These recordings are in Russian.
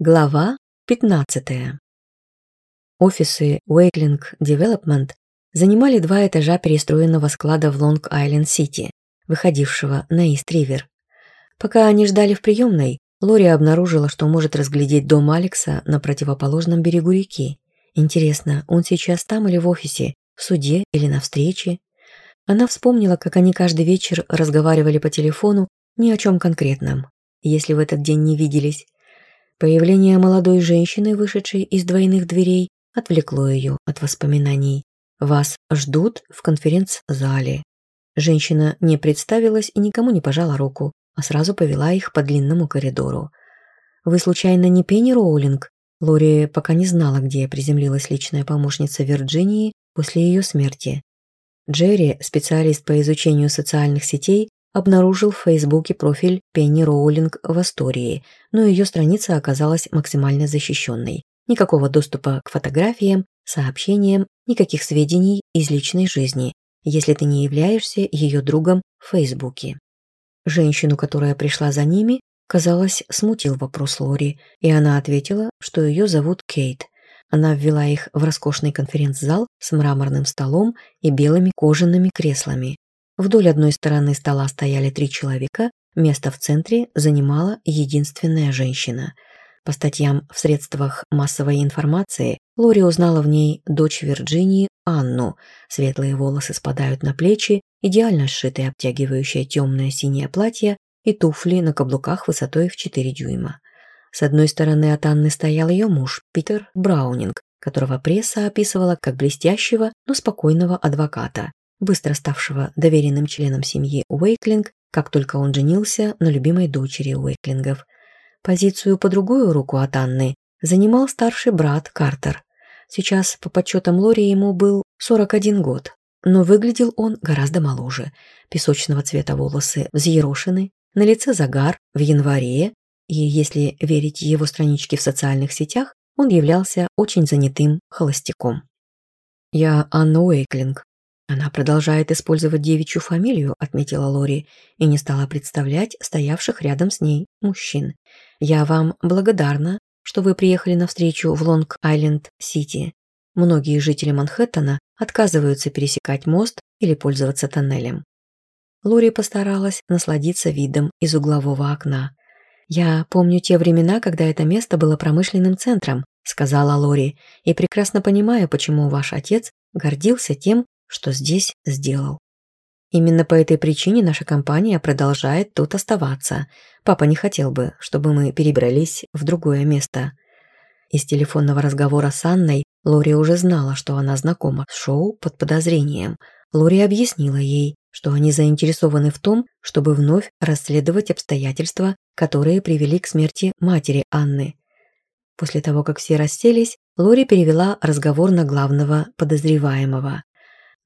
Глава 15. Офисы Wakeling Development занимали два этажа перестроенного склада в Лонг-Айленд-Сити, выходившего на Ист-Ривер. Пока они ждали в приемной, Лори обнаружила, что может разглядеть дом Алекса на противоположном берегу реки. Интересно, он сейчас там или в офисе, в суде или на встрече? Она вспомнила, как они каждый вечер разговаривали по телефону ни о чем конкретном, если в этот день не виделись, Появление молодой женщины, вышедшей из двойных дверей, отвлекло ее от воспоминаний. «Вас ждут в конференц-зале». Женщина не представилась и никому не пожала руку, а сразу повела их по длинному коридору. «Вы случайно не Пенни Роулинг?» Лори пока не знала, где приземлилась личная помощница Вирджинии после ее смерти. Джерри, специалист по изучению социальных сетей, обнаружил в Фейсбуке профиль Пенни Роулинг в Астории, но ее страница оказалась максимально защищенной. Никакого доступа к фотографиям, сообщениям, никаких сведений из личной жизни, если ты не являешься ее другом в Фейсбуке. Женщину, которая пришла за ними, казалось, смутил вопрос Лори, и она ответила, что ее зовут Кейт. Она ввела их в роскошный конференц-зал с мраморным столом и белыми кожаными креслами. Вдоль одной стороны стола стояли три человека, место в центре занимала единственная женщина. По статьям в средствах массовой информации Лори узнала в ней дочь Вирджинии Анну. Светлые волосы спадают на плечи, идеально сшитое обтягивающее темное синее платье и туфли на каблуках высотой в 4 дюйма. С одной стороны от Анны стоял ее муж Питер Браунинг, которого пресса описывала как блестящего, но спокойного адвоката. быстро ставшего доверенным членом семьи Уэйклинг, как только он женился на любимой дочери Уэйклингов. Позицию по другую руку от Анны занимал старший брат Картер. Сейчас, по подсчетам Лори, ему был 41 год, но выглядел он гораздо моложе. Песочного цвета волосы взъерошены, на лице загар в январе, и, если верить его страничке в социальных сетях, он являлся очень занятым холостяком. «Я Анна Уэйклинг», Она продолжает использовать девичью фамилию, отметила Лори, и не стала представлять стоявших рядом с ней мужчин. Я вам благодарна, что вы приехали на встречу в Лонг-Айленд-Сити. Многие жители Манхэттена отказываются пересекать мост или пользоваться тоннелем. Лори постаралась насладиться видом из углового окна. «Я помню те времена, когда это место было промышленным центром», сказала Лори, «и прекрасно понимаю, почему ваш отец гордился тем, что здесь сделал. Именно по этой причине наша компания продолжает тут оставаться. Папа не хотел бы, чтобы мы перебрались в другое место. Из телефонного разговора с Анной Лори уже знала, что она знакома с шоу под подозрением. Лори объяснила ей, что они заинтересованы в том, чтобы вновь расследовать обстоятельства, которые привели к смерти матери Анны. После того, как все расселись, Лори перевела разговор на главного подозреваемого.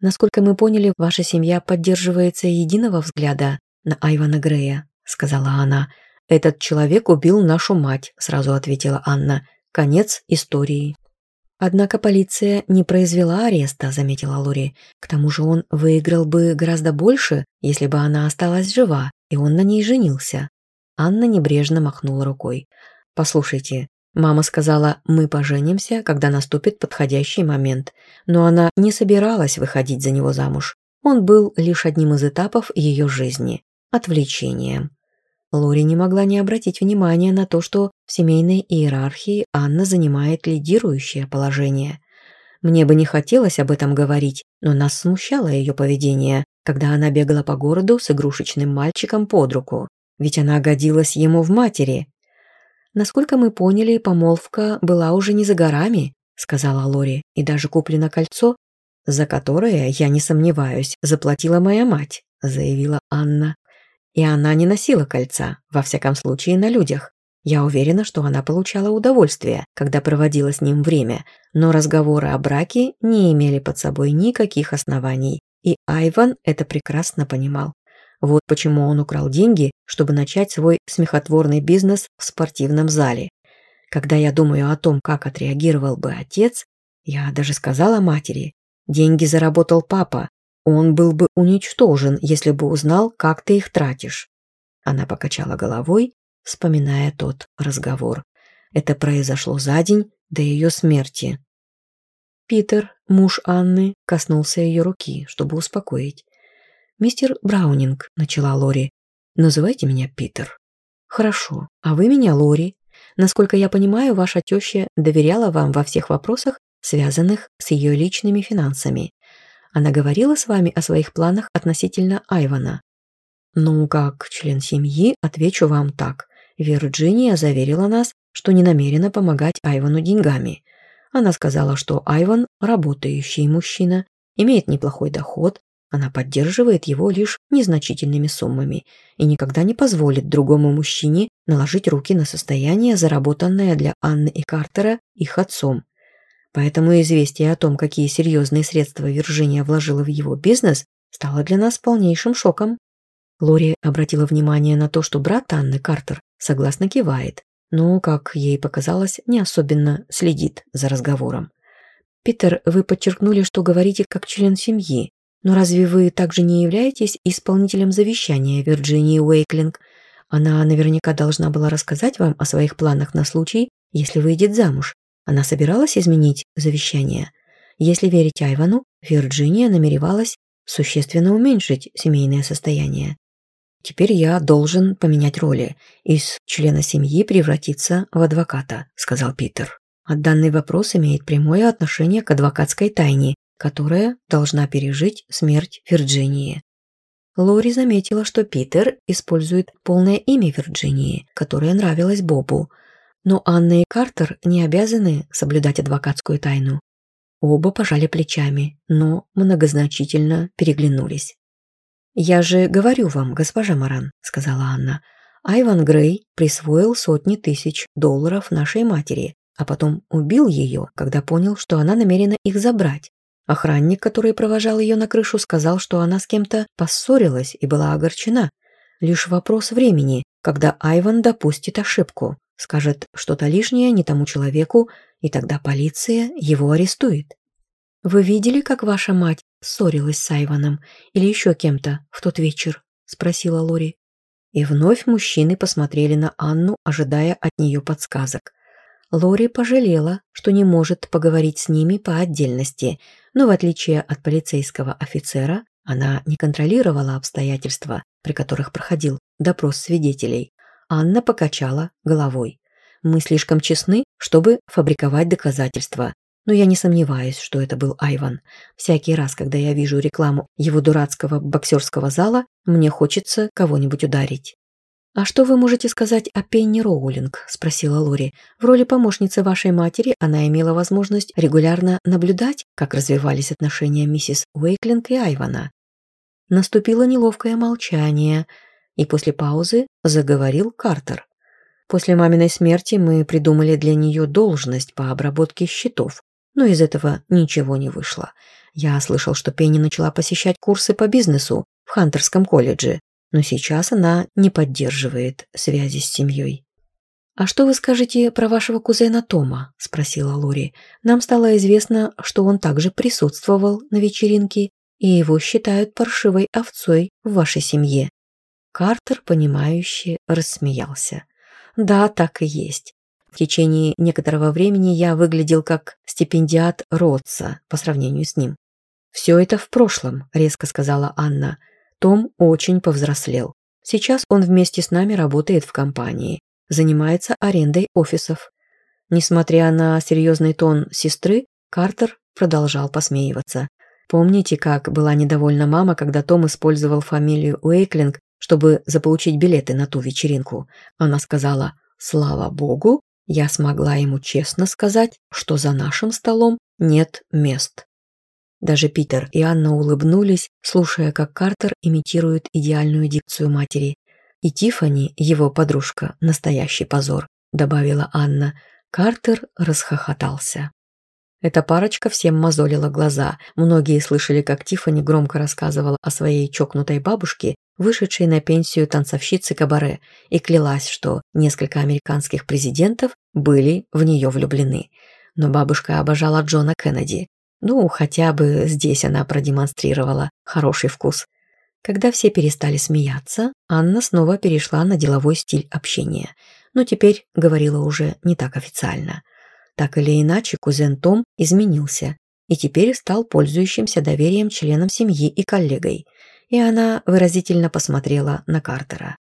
Насколько мы поняли, ваша семья поддерживается единого взгляда на Айвана Грея», — сказала она. «Этот человек убил нашу мать», — сразу ответила Анна. «Конец истории». «Однако полиция не произвела ареста», — заметила Лори. «К тому же он выиграл бы гораздо больше, если бы она осталась жива, и он на ней женился». Анна небрежно махнула рукой. «Послушайте, Мама сказала «мы поженимся, когда наступит подходящий момент», но она не собиралась выходить за него замуж. Он был лишь одним из этапов ее жизни – отвлечением. Лори не могла не обратить внимания на то, что в семейной иерархии Анна занимает лидирующее положение. Мне бы не хотелось об этом говорить, но нас смущало ее поведение, когда она бегала по городу с игрушечным мальчиком под руку. Ведь она годилась ему в матери, Насколько мы поняли, помолвка была уже не за горами, сказала Лори, и даже куплено кольцо, за которое, я не сомневаюсь, заплатила моя мать, заявила Анна. И она не носила кольца, во всяком случае на людях. Я уверена, что она получала удовольствие, когда проводила с ним время, но разговоры о браке не имели под собой никаких оснований, и Айван это прекрасно понимал. Вот почему он украл деньги, чтобы начать свой смехотворный бизнес в спортивном зале. Когда я думаю о том, как отреагировал бы отец, я даже сказала матери, деньги заработал папа, он был бы уничтожен, если бы узнал, как ты их тратишь. Она покачала головой, вспоминая тот разговор. Это произошло за день до ее смерти. Питер, муж Анны, коснулся ее руки, чтобы успокоить. «Мистер Браунинг», — начала Лори. «Называйте меня Питер». «Хорошо. А вы меня Лори. Насколько я понимаю, ваша теща доверяла вам во всех вопросах, связанных с ее личными финансами. Она говорила с вами о своих планах относительно Айвана». «Ну, как член семьи, отвечу вам так. Вирджиния заверила нас, что не намерена помогать Айвану деньгами. Она сказала, что Айван – работающий мужчина, имеет неплохой доход, она поддерживает его лишь незначительными суммами и никогда не позволит другому мужчине наложить руки на состояние, заработанное для Анны и Картера их отцом. Поэтому известие о том, какие серьезные средства Виржиния вложила в его бизнес, стало для нас полнейшим шоком. Лори обратила внимание на то, что брат Анны Картер согласно кивает, но, как ей показалось, не особенно следит за разговором. «Питер, вы подчеркнули, что говорите как член семьи. Но разве вы также не являетесь исполнителем завещания Вирджинии Уэйклинг? Она наверняка должна была рассказать вам о своих планах на случай, если выйдет замуж. Она собиралась изменить завещание. Если верить Айвану, Вирджиния намеревалась существенно уменьшить семейное состояние. «Теперь я должен поменять роли. Из члена семьи превратиться в адвоката», — сказал Питер. «А данный вопрос имеет прямое отношение к адвокатской тайне, которая должна пережить смерть Вирджинии. Лори заметила, что Питер использует полное имя Вирджинии, которое нравилось Бобу, но Анна и Картер не обязаны соблюдать адвокатскую тайну. Оба пожали плечами, но многозначительно переглянулись. «Я же говорю вам, госпожа Маран», — сказала Анна, — «Айван Грей присвоил сотни тысяч долларов нашей матери, а потом убил ее, когда понял, что она намерена их забрать. Охранник, который провожал ее на крышу, сказал, что она с кем-то поссорилась и была огорчена. Лишь вопрос времени, когда Айван допустит ошибку скажет что-то лишнее не тому человеку, и тогда полиция его арестует. «Вы видели, как ваша мать ссорилась с Айваном или еще кем-то в тот вечер?» – спросила Лори. И вновь мужчины посмотрели на Анну, ожидая от нее подсказок. Лори пожалела, что не может поговорить с ними по отдельности, но в отличие от полицейского офицера, она не контролировала обстоятельства, при которых проходил допрос свидетелей. Анна покачала головой. «Мы слишком честны, чтобы фабриковать доказательства, но я не сомневаюсь, что это был Айван. Всякий раз, когда я вижу рекламу его дурацкого боксерского зала, мне хочется кого-нибудь ударить». «А что вы можете сказать о Пенни Роулинг?» – спросила Лори. «В роли помощницы вашей матери она имела возможность регулярно наблюдать, как развивались отношения миссис Уэйклинг и Айвана». Наступило неловкое молчание – и после паузы заговорил Картер. После маминой смерти мы придумали для нее должность по обработке счетов, но из этого ничего не вышло. Я слышал, что Пенни начала посещать курсы по бизнесу в Хантерском колледже, но сейчас она не поддерживает связи с семьей. «А что вы скажете про вашего кузена Тома?» – спросила Лори. «Нам стало известно, что он также присутствовал на вечеринке, и его считают паршивой овцой в вашей семье». Картер, понимающе рассмеялся. «Да, так и есть. В течение некоторого времени я выглядел как стипендиат Ротса по сравнению с ним». «Все это в прошлом», – резко сказала Анна. – том очень повзрослел. Сейчас он вместе с нами работает в компании, занимается арендой офисов. Несмотря на серьезный тон сестры, Картер продолжал посмеиваться. Помните, как была недовольна мама, когда Том использовал фамилию Уэйклинг, чтобы заполучить билеты на ту вечеринку? Она сказала «Слава богу, я смогла ему честно сказать, что за нашим столом нет мест. Даже Питер и Анна улыбнулись, слушая, как Картер имитирует идеальную дикцию матери. «И Тифани, его подружка, настоящий позор», – добавила Анна. Картер расхохотался. Эта парочка всем мозолила глаза. Многие слышали, как Тифани громко рассказывала о своей чокнутой бабушке, вышедшей на пенсию танцовщицы Кабаре, и клялась, что несколько американских президентов были в нее влюблены. Но бабушка обожала Джона Кеннеди, ну, хотя бы здесь она продемонстрировала хороший вкус. Когда все перестали смеяться, Анна снова перешла на деловой стиль общения, но теперь говорила уже не так официально. Так или иначе, кузен Том изменился и теперь стал пользующимся доверием членом семьи и коллегой, и она выразительно посмотрела на Картера.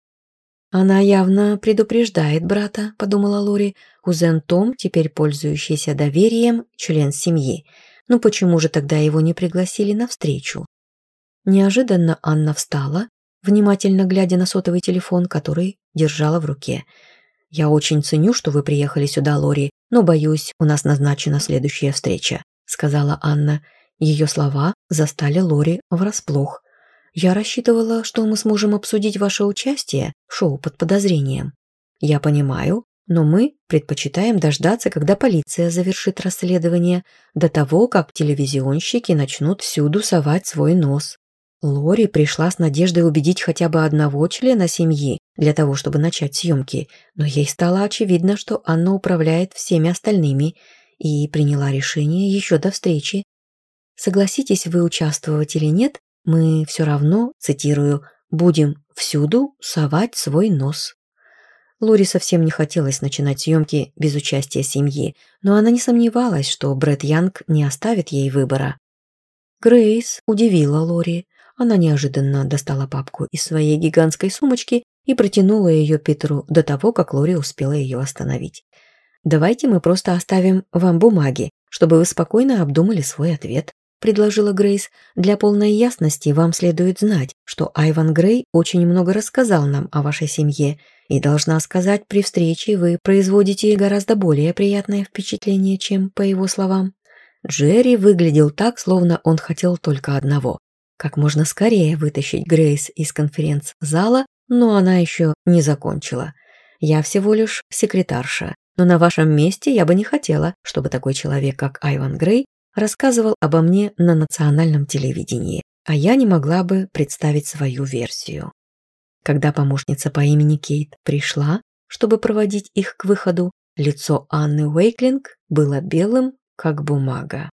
«Она явно предупреждает брата», – подумала Лори, – «кузен Том, теперь пользующийся доверием, член семьи». Ну почему же тогда его не пригласили навстречу? Неожиданно Анна встала, внимательно глядя на сотовый телефон, который держала в руке. «Я очень ценю, что вы приехали сюда, Лори, но, боюсь, у нас назначена следующая встреча», — сказала Анна. Ее слова застали Лори врасплох. «Я рассчитывала, что мы сможем обсудить ваше участие в шоу под подозрением». «Я понимаю, но мы предпочитаем дождаться, когда полиция завершит расследование, до того, как телевизионщики начнут всюду совать свой нос. Лори пришла с надеждой убедить хотя бы одного члена семьи для того, чтобы начать съемки, но ей стало очевидно, что Анна управляет всеми остальными и приняла решение еще до встречи. Согласитесь вы участвовать или нет, мы все равно, цитирую, «будем всюду совать свой нос». Лори совсем не хотелось начинать съемки без участия семьи, но она не сомневалась, что Брэд Янг не оставит ей выбора. Грейс удивила Лори. Она неожиданно достала папку из своей гигантской сумочки и протянула ее Питеру до того, как Лори успела ее остановить. «Давайте мы просто оставим вам бумаги, чтобы вы спокойно обдумали свой ответ», — предложила Грейс. «Для полной ясности вам следует знать, что Айван Грей очень много рассказал нам о вашей семье и должна сказать, при встрече вы производите гораздо более приятное впечатление, чем по его словам. Джерри выглядел так, словно он хотел только одного – как можно скорее вытащить Грейс из конференц-зала, но она еще не закончила. Я всего лишь секретарша, но на вашем месте я бы не хотела, чтобы такой человек, как Айван Грей, рассказывал обо мне на национальном телевидении, а я не могла бы представить свою версию. Когда помощница по имени Кейт пришла, чтобы проводить их к выходу, лицо Анны Уэйклинг было белым, как бумага.